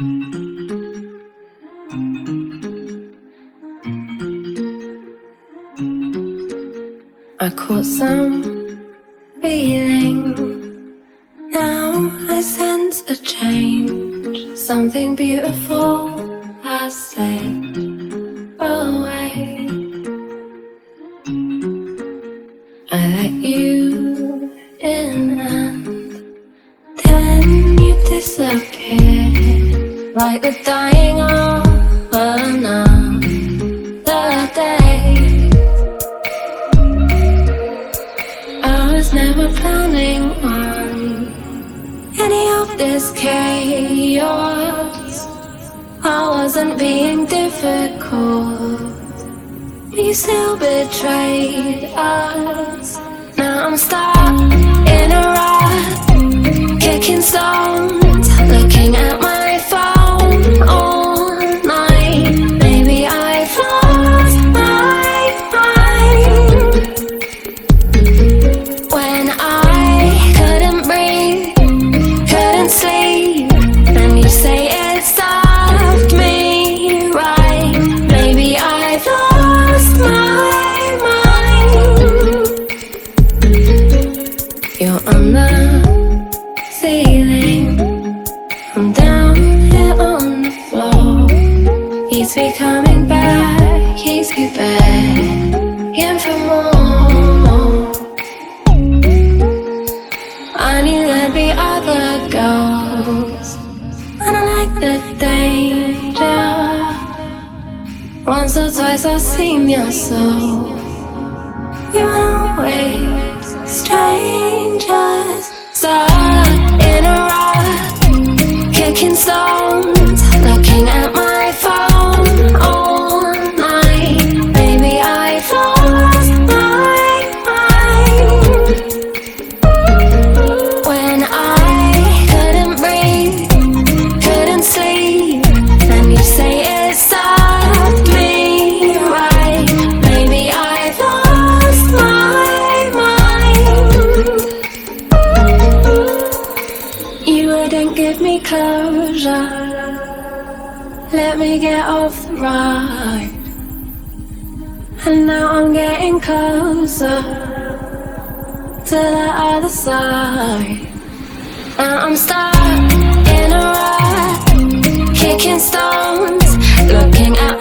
I caught some feeling. Now I sense a change. Something beautiful has slipped away. I let you in and then you disappear like the dying of another day. I was never planning on any of this chaos. I wasn't being difficult. You still betrayed us. Now I'm stuck in a rut, kicking stones, looking at my Once or twice I've seen your soul. You weren't always me closure. Let me get off the ride. And now I'm getting closer to the other side. Now I'm stuck in a rut, kicking stones, looking at